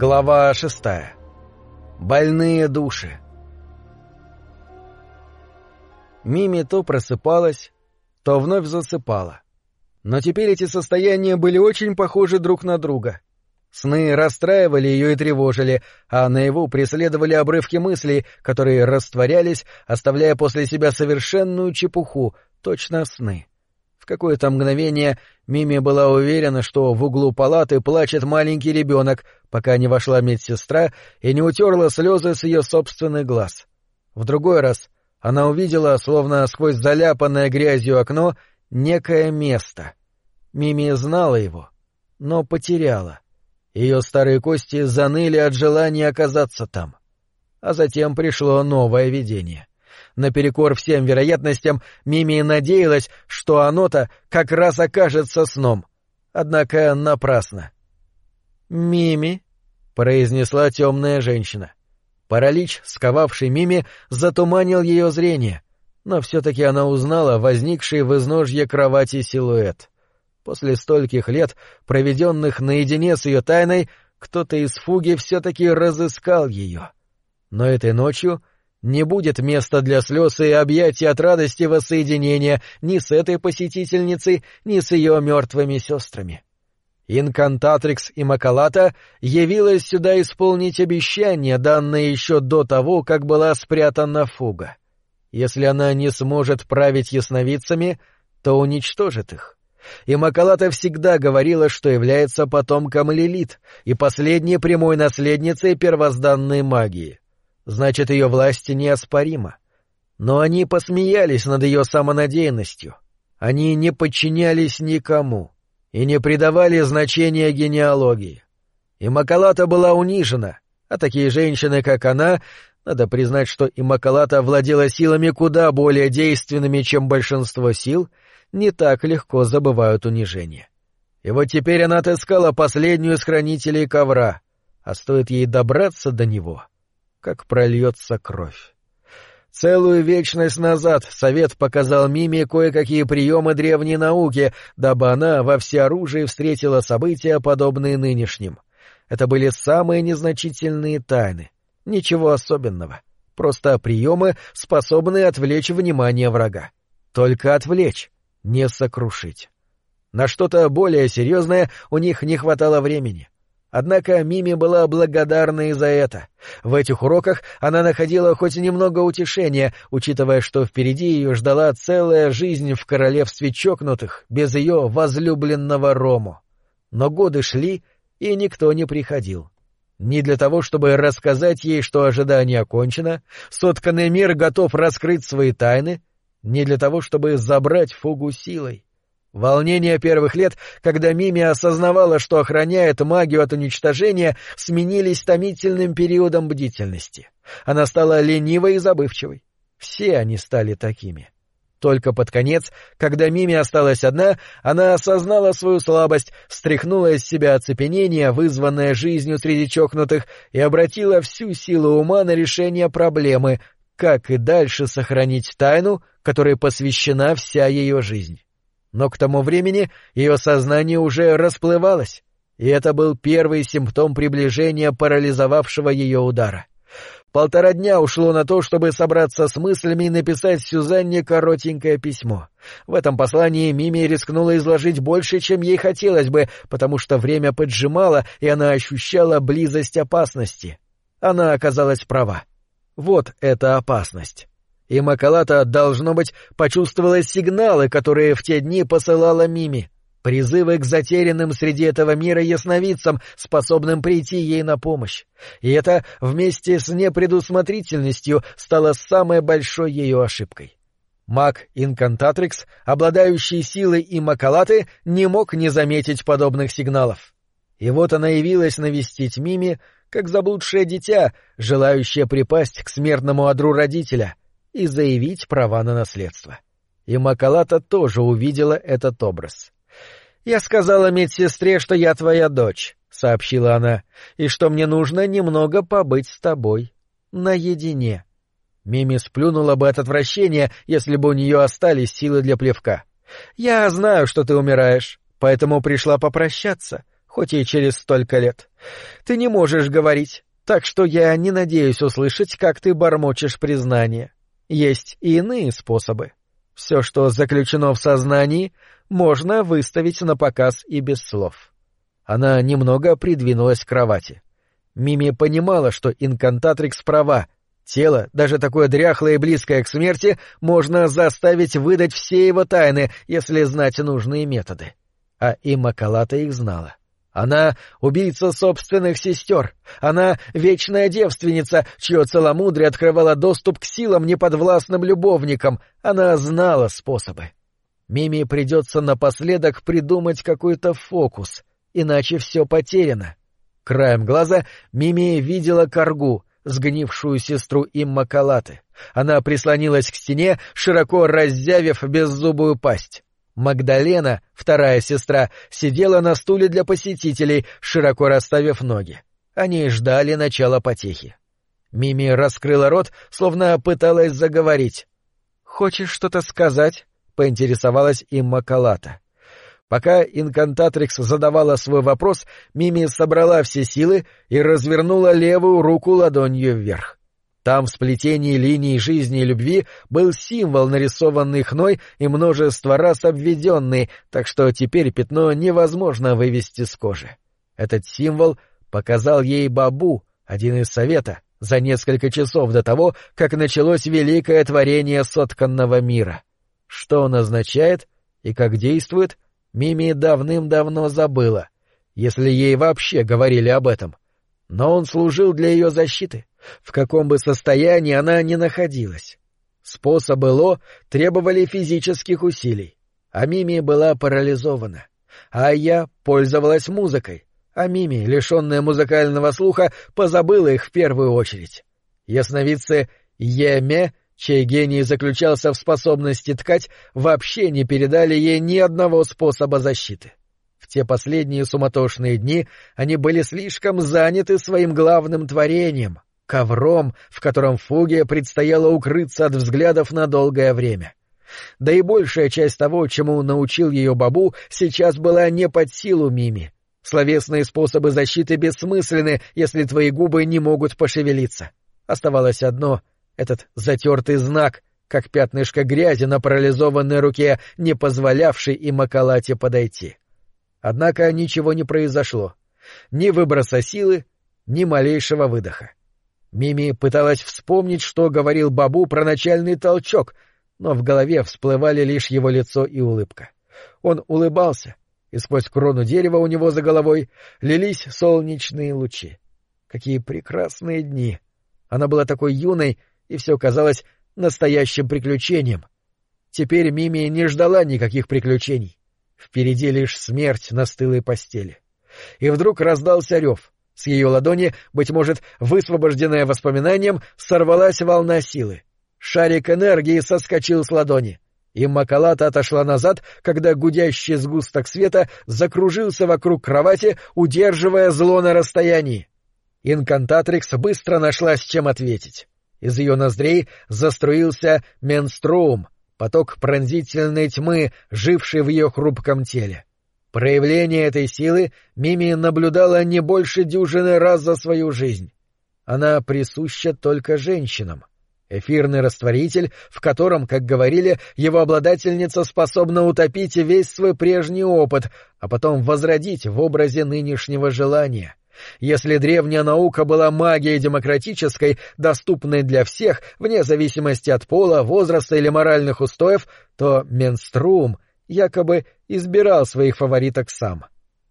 Глава шестая. Больные души. Мими то просыпалась, то вновь засыпала. Но теперь эти состояния были очень похожи друг на друга. Сны расстраивали ее и тревожили, а наяву преследовали обрывки мыслей, которые растворялись, оставляя после себя совершенную чепуху, точно сны. Какое-то мгновение Мими была уверена, что в углу палаты плачет маленький ребенок, пока не вошла медсестра и не утерла слезы с ее собственных глаз. В другой раз она увидела, словно сквозь заляпанное грязью окно, некое место. Мими знала его, но потеряла. Ее старые кости заныли от желания оказаться там. А затем пришло новое видение. Наперекор всем вероятностям, Мими надеялась, что оно-то как раз окажется сном. Однако напрасно. «Мими», — произнесла темная женщина. Паралич, сковавший Мими, затуманил ее зрение, но все-таки она узнала возникший в изножье кровати силуэт. После стольких лет, проведенных наедине с ее тайной, кто-то из фуги все-таки разыскал ее. Но этой ночью не будет места для слез и объятий от радости воссоединения ни с этой посетительницей, ни с ее мертвыми сестрами. Инкантатрикс и Макалата явилась сюда исполнить обещание, данное еще до того, как была спрятана фуга. Если она не сможет править ясновидцами, то уничтожит их. И Макалата всегда говорила, что является потомком Лилит и последней прямой наследницей первозданной магии. Значит, ее власть неоспорима. Но они посмеялись над ее самонадеянностью. Они не подчинялись никому и не придавали значения генеалогии. И Макалата была унижена, а такие женщины, как она, надо признать, что и Макалата владела силами куда более действенными, чем большинство сил, не так легко забывают унижение. И вот теперь она отыскала последнюю из хранителей ковра, а стоит ей добраться до него, как прольется кровь. Целую вечность назад Совет показал Миме кое-какие приемы древней науки, дабы она во всеоружии встретила события, подобные нынешним. Это были самые незначительные тайны. Ничего особенного. Просто приемы, способные отвлечь внимание врага. Только отвлечь, не сокрушить. На что-то более серьезное у них не хватало времени. Однако Мими была благодарна и за это. В этих уроках она находила хоть немного утешения, учитывая, что впереди ее ждала целая жизнь в королевстве чокнутых, без ее возлюбленного Рому. Но годы шли, и никто не приходил. Не для того, чтобы рассказать ей, что ожидание окончено, сотканный мир готов раскрыть свои тайны, не для того, чтобы забрать фугу силой. Волнения первых лет, когда Мими осознавала, что охраняет магию от уничтожения, сменились томительным периодом бдительности. Она стала ленивой и забывчивой. Все они стали такими. Только под конец, когда Мими осталась одна, она осознала свою слабость, стряхнула из себя оцепенение, вызванное жизнью среди чокнутых, и обратила всю силу ума на решение проблемы, как и дальше сохранить тайну, которой посвящена вся ее жизнь. Но к тому времени ее сознание уже расплывалось, и это был первый симптом приближения парализовавшего ее удара. Полтора дня ушло на то, чтобы собраться с мыслями и написать Сюзанне коротенькое письмо. В этом послании Мими рискнула изложить больше, чем ей хотелось бы, потому что время поджимало, и она ощущала близость опасности. Она оказалась права. Вот эта опасность. И Макалата, должно быть, почувствовала сигналы, которые в те дни посылала Мими. Призывы к затерянным среди этого мира ясновидцам, способным прийти ей на помощь. И это вместе с непредусмотрительностью стало самой большой ее ошибкой. Маг Инкантатрикс, обладающий силой и Макалаты, не мог не заметить подобных сигналов. И вот она явилась навестить Мими, как заблудшее дитя, желающее припасть к смертному одру родителя и заявить права на наследство. И Макалата тоже увидела этот образ. «Я сказала медсестре, что я твоя дочь», — сообщила она, — «и что мне нужно немного побыть с тобой. Наедине». Мими сплюнула бы от отвращения, если бы у нее остались силы для плевка. «Я знаю, что ты умираешь, поэтому пришла попрощаться, хоть и через столько лет. Ты не можешь говорить, так что я не надеюсь услышать, как ты бормочешь признание. Есть и иные способы. Все, что заключено в сознании, можно выставить на показ и без слов. Она немного придвинулась к кровати. Мими понимала, что инкантатрикс права. Тело, даже такое дряхлое и близкое к смерти, можно заставить выдать все его тайны, если знать нужные методы. А и Макалата их знала. Она — убийца собственных сестер. Она — вечная девственница, чье целомудрие открывало доступ к силам неподвластным любовникам. Она знала способы. Мими придется напоследок придумать какой-то фокус, иначе все потеряно. Краем глаза Мими видела коргу, сгнившую сестру Иммакалаты. Она прислонилась к стене, широко раззявив беззубую пасть. Магдалена, вторая сестра, сидела на стуле для посетителей, широко расставив ноги. Они ждали начала потехи. Мими раскрыла рот, словно пыталась заговорить. «Хочешь что-то сказать?» — поинтересовалась им Макалата. Пока инкантатрикс задавала свой вопрос, Мими собрала все силы и развернула левую руку ладонью вверх. Там в сплетении линий жизни и любви был символ, нарисованный хной и множество раз обведенный, так что теперь пятно невозможно вывести с кожи. Этот символ показал ей Бабу, один из совета, за несколько часов до того, как началось великое творение сотканного мира. Что он означает и как действует, Мими давным-давно забыла, если ей вообще говорили об этом. Но он служил для ее защиты в каком бы состоянии она ни находилась. Способы Ло требовали физических усилий, а Мими была парализована. А я пользовалась музыкой, а Мими, лишенная музыкального слуха, позабыла их в первую очередь. Ясновидцы Еме, чей гений заключался в способности ткать, вообще не передали ей ни одного способа защиты. В те последние суматошные дни они были слишком заняты своим главным творением — ковром, в котором Фуге предстояло укрыться от взглядов на долгое время. Да и большая часть того, чему научил ее Бабу, сейчас была не под силу Мими. Словесные способы защиты бессмысленны, если твои губы не могут пошевелиться. Оставалось одно — этот затертый знак, как пятнышко грязи на парализованной руке, не позволявший и Макалате подойти. Однако ничего не произошло. Ни выброса силы, ни малейшего выдоха. Мими пыталась вспомнить, что говорил Бабу про начальный толчок, но в голове всплывали лишь его лицо и улыбка. Он улыбался, и сквозь крону дерева у него за головой лились солнечные лучи. Какие прекрасные дни! Она была такой юной, и все казалось настоящим приключением. Теперь Мими не ждала никаких приключений. Впереди лишь смерть на стылой постели. И вдруг раздался рев — с ее ладони, быть может, высвобожденная воспоминанием, сорвалась волна силы. Шарик энергии соскочил с ладони. И Макалата отошла назад, когда гудящий сгусток света закружился вокруг кровати, удерживая зло на расстоянии. Инкантатрикс быстро нашла с чем ответить. Из ее ноздрей заструился менструум, поток пронзительной тьмы, живший в ее хрупком теле. Проявление этой силы Мими наблюдала не больше дюжины раз за свою жизнь. Она присуща только женщинам. Эфирный растворитель, в котором, как говорили, его обладательница способна утопить весь свой прежний опыт, а потом возродить в образе нынешнего желания. Если древняя наука была магией демократической, доступной для всех, вне зависимости от пола, возраста или моральных устоев, то менструум — якобы избирал своих фавориток сам.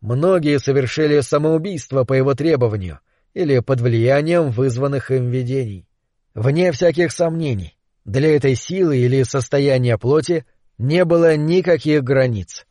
Многие совершили самоубийство по его требованию или под влиянием вызванных им видений. Вне всяких сомнений, для этой силы или состояния плоти не было никаких границ.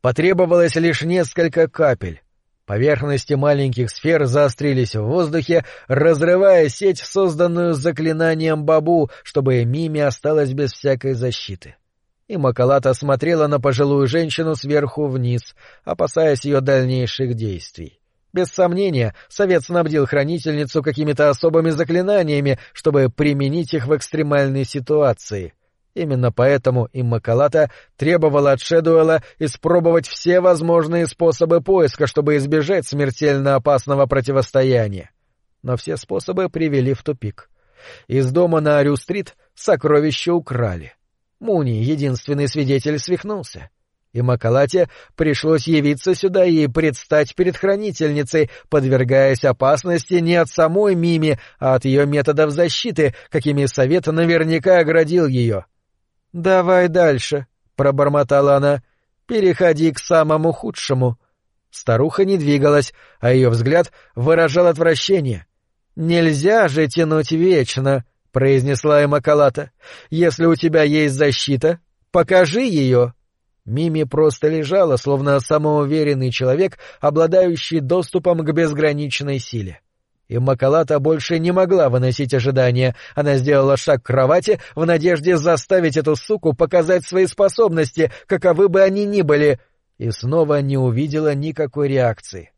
Потребовалось лишь несколько капель. Поверхности маленьких сфер заострились в воздухе, разрывая сеть, созданную заклинанием Бабу, чтобы Мими осталась без всякой защиты. — и Макалата смотрела на пожилую женщину сверху вниз, опасаясь ее дальнейших действий. Без сомнения, совет снабдил хранительницу какими-то особыми заклинаниями, чтобы применить их в экстремальной ситуации. Именно поэтому Иммакалата требовала от Шедуэла испробовать все возможные способы поиска, чтобы избежать смертельно опасного противостояния. Но все способы привели в тупик. Из дома на Арю-стрит сокровища украли. Муни, единственный свидетель, свихнулся. И Макалате пришлось явиться сюда и предстать перед хранительницей, подвергаясь опасности не от самой Мими, а от ее методов защиты, какими совет наверняка оградил ее. «Давай дальше», — пробормотала она. «Переходи к самому худшему». Старуха не двигалась, а ее взгляд выражал отвращение. «Нельзя же тянуть вечно», — произнесла Эмакалата. «Если у тебя есть защита, покажи ее». Мими просто лежала, словно самоуверенный человек, обладающий доступом к безграничной силе. И Макалата больше не могла выносить ожидания. Она сделала шаг к кровати в надежде заставить эту суку показать свои способности, каковы бы они ни были, и снова не увидела никакой реакции.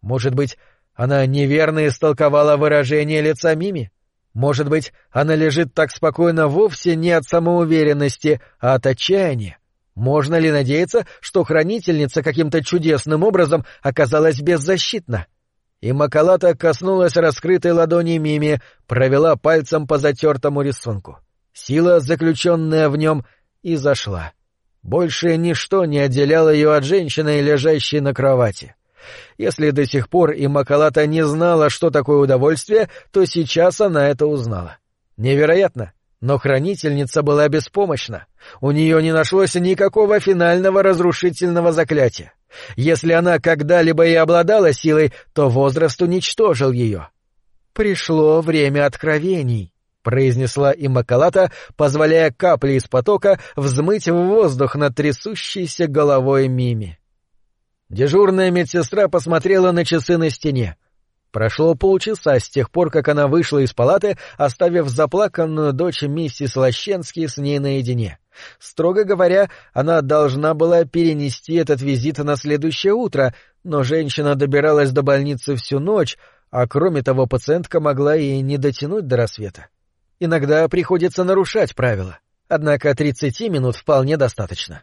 Может быть, она неверно истолковала выражение лица Мими? Может быть, она лежит так спокойно вовсе не от самоуверенности, а от отчаяния? Можно ли надеяться, что хранительница каким-то чудесным образом оказалась беззащитна? — и Макалата коснулась раскрытой ладони Мими, провела пальцем по затертому рисунку. Сила, заключенная в нем, и зашла. Больше ничто не отделяло ее от женщины, лежащей на кровати. Если до сих пор и Макалата не знала, что такое удовольствие, то сейчас она это узнала. Невероятно, но хранительница была беспомощна. У нее не нашлось никакого финального разрушительного заклятия. Если она когда-либо и обладала силой, то возраст уничтожил ее. «Пришло время откровений», — произнесла Иммакалата, позволяя капли из потока взмыть в воздух над трясущейся головой Мими. Дежурная медсестра посмотрела на часы на стене. Прошло полчаса с тех пор, как она вышла из палаты, оставив заплаканную дочь миссис Лощенский с ней наедине. Строго говоря, она должна была перенести этот визит на следующее утро, но женщина добиралась до больницы всю ночь, а кроме того пациентка могла и не дотянуть до рассвета. Иногда приходится нарушать правила, однако 30 минут вполне достаточно.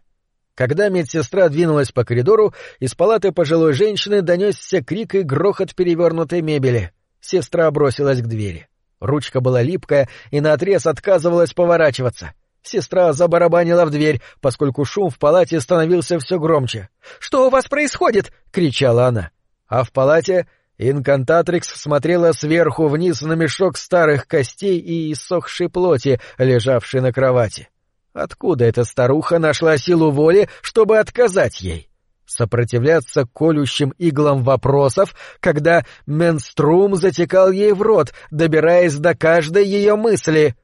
Когда медсестра двинулась по коридору, из палаты пожилой женщины донесся крик и грохот перевернутой мебели. Сестра бросилась к двери. Ручка была липкая и наотрез отказывалась поворачиваться. Сестра забарабанила в дверь, поскольку шум в палате становился все громче. «Что у вас происходит?» — кричала она. А в палате инкантатрикс смотрела сверху вниз на мешок старых костей и иссохшей плоти, лежавшей на кровати. Откуда эта старуха нашла силу воли, чтобы отказать ей? Сопротивляться колющим иглам вопросов, когда менструм затекал ей в рот, добираясь до каждой ее мысли —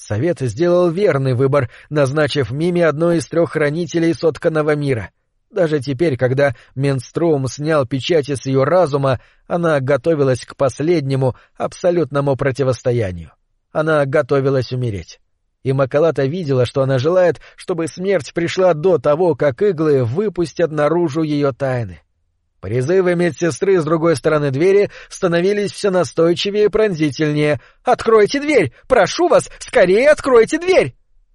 Совет сделал верный выбор, назначив Мими одной из трех хранителей сотканного мира. Даже теперь, когда Менструм снял печати с ее разума, она готовилась к последнему, абсолютному противостоянию. Она готовилась умереть. И Макалата видела, что она желает, чтобы смерть пришла до того, как иглы выпустят наружу ее тайны. Призывы медсестры с другой стороны двери становились все настойчивее и пронзительнее. «Откройте дверь! Прошу вас, скорее откройте дверь!»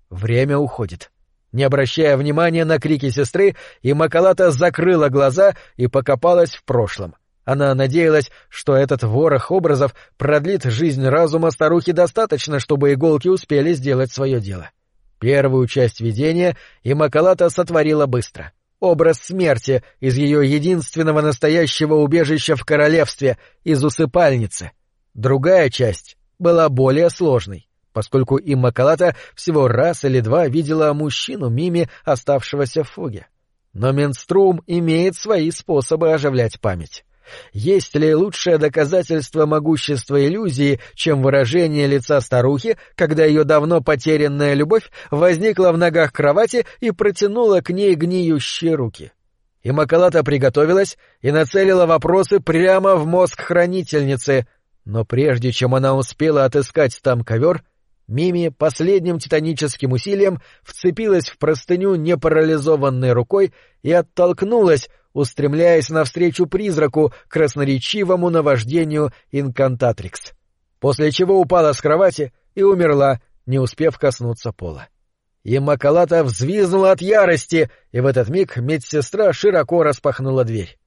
Время уходит. Не обращая внимания на крики сестры, и Макалата закрыла глаза и покопалась в прошлом. Она надеялась, что этот ворох образов продлит жизнь разума старухи достаточно, чтобы иголки успели сделать свое дело. Первую часть видения и Макалата сотворила быстро — образ смерти из ее единственного настоящего убежища в королевстве, из усыпальницы. Другая часть была более сложной, поскольку Имма Калата всего раз или два видела мужчину Мими, оставшегося в фуге. Но Менструм имеет свои способы оживлять память. Есть ли лучшее доказательство могущества иллюзии, чем выражение лица старухи, когда ее давно потерянная любовь возникла в ногах кровати и протянула к ней гниющие руки? И Макалата приготовилась и нацелила вопросы прямо в мозг хранительницы, но прежде чем она успела отыскать там ковер, Мими последним титаническим усилием вцепилась в простыню непарализованной рукой и оттолкнулась, устремляясь навстречу призраку, красноречивому наваждению инкантатрикс. После чего упала с кровати и умерла, не успев коснуться пола. И Макалата взвизнула от ярости, и в этот миг медсестра широко распахнула дверь.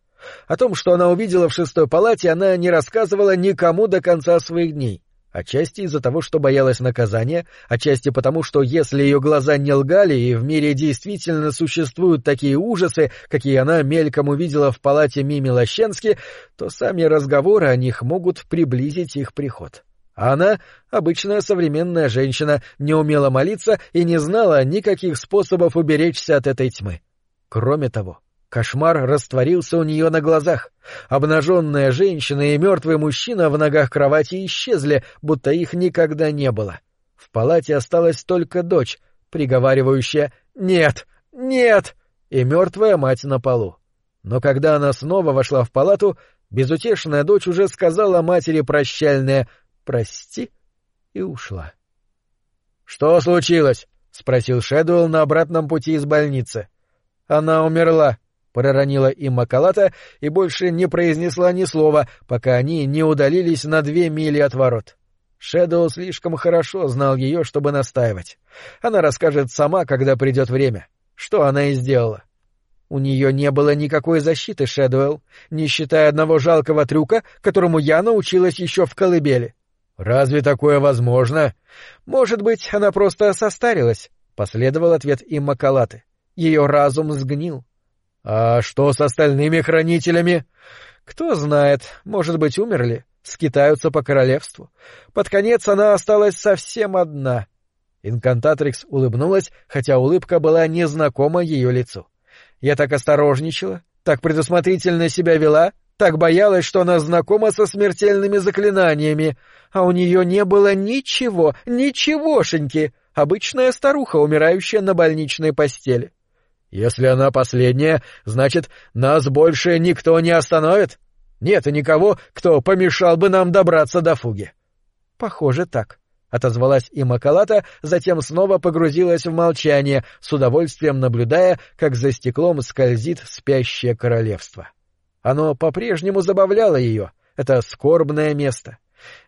О том, что она увидела в шестой палате, она не рассказывала никому до конца своих дней. Отчасти из-за того, что боялась наказания, отчасти потому, что если ее глаза не лгали и в мире действительно существуют такие ужасы, какие она мельком увидела в палате Мими Лощенски, то сами разговоры о них могут приблизить их приход. А она, обычная современная женщина, не умела молиться и не знала никаких способов уберечься от этой тьмы. Кроме того, Кошмар растворился у нее на глазах. Обнаженная женщина и мертвый мужчина в ногах кровати исчезли, будто их никогда не было. В палате осталась только дочь, приговаривающая «Нет! Нет!» и мертвая мать на полу. Но когда она снова вошла в палату, безутешная дочь уже сказала матери прощальное «Прости» и ушла. — Что случилось? — спросил Шэдуэлл на обратном пути из больницы. — Она умерла, проронила им Макалата и больше не произнесла ни слова, пока они не удалились на две мили от ворот. Шэдоу слишком хорошо знал ее, чтобы настаивать. Она расскажет сама, когда придет время. Что она и сделала. У нее не было никакой защиты, Шэдуэлл, не считая одного жалкого трюка, которому я научилась еще в колыбели. «Разве такое возможно?» «Может быть, она просто состарилась», — последовал ответ им Макалаты. Ее разум сгнил. А что с остальными хранителями? Кто знает, может быть, умерли, скитаются по королевству. Под конец она осталась совсем одна. Инкантатрикс улыбнулась, хотя улыбка была незнакома ее лицу. Я так осторожничала, так предусмотрительно себя вела, так боялась, что она знакома со смертельными заклинаниями, а у нее не было ничего, ничегошеньки, обычная старуха, умирающая на больничной постели. Если она последняя, значит, нас больше никто не остановит? Нет никого, кто помешал бы нам добраться до фуги. — Похоже, так, — отозвалась и Макалата, затем снова погрузилась в молчание, с удовольствием наблюдая, как за стеклом скользит спящее королевство. Оно по-прежнему забавляло ее, это скорбное место.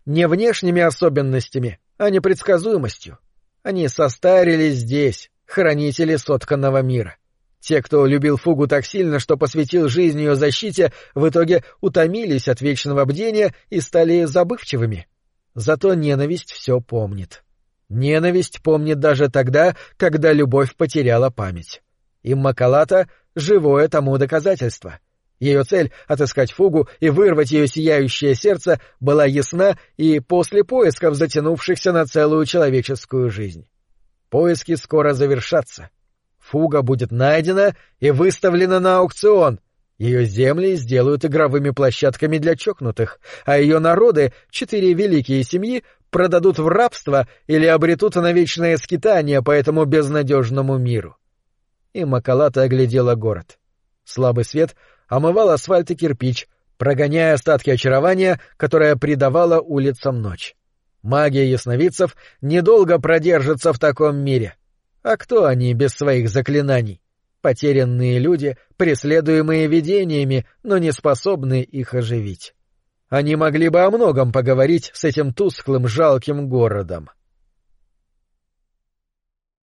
Не внешними особенностями, а непредсказуемостью. Они состарились здесь, хранители сотканного мира. Те, кто любил фугу так сильно, что посвятил жизнь ее защите, в итоге утомились от вечного бдения и стали забывчивыми. Зато ненависть все помнит. Ненависть помнит даже тогда, когда любовь потеряла память. И Макалата — живое тому доказательство. Ее цель — отыскать фугу и вырвать ее сияющее сердце — была ясна и после поисков, затянувшихся на целую человеческую жизнь. Поиски скоро завершатся — Фуга будет найдена и выставлена на аукцион. Ее земли сделают игровыми площадками для чокнутых, а ее народы, четыре великие семьи, продадут в рабство или обретут на вечное скитание по этому безнадежному миру. И Макалата оглядела город. Слабый свет омывал асфальт и кирпич, прогоняя остатки очарования, которое придавало улицам ночь. Магия ясновидцев недолго продержится в таком мире. А кто они без своих заклинаний? Потерянные люди, преследуемые видениями, но не способные их оживить. Они могли бы о многом поговорить с этим тусклым жалким городом.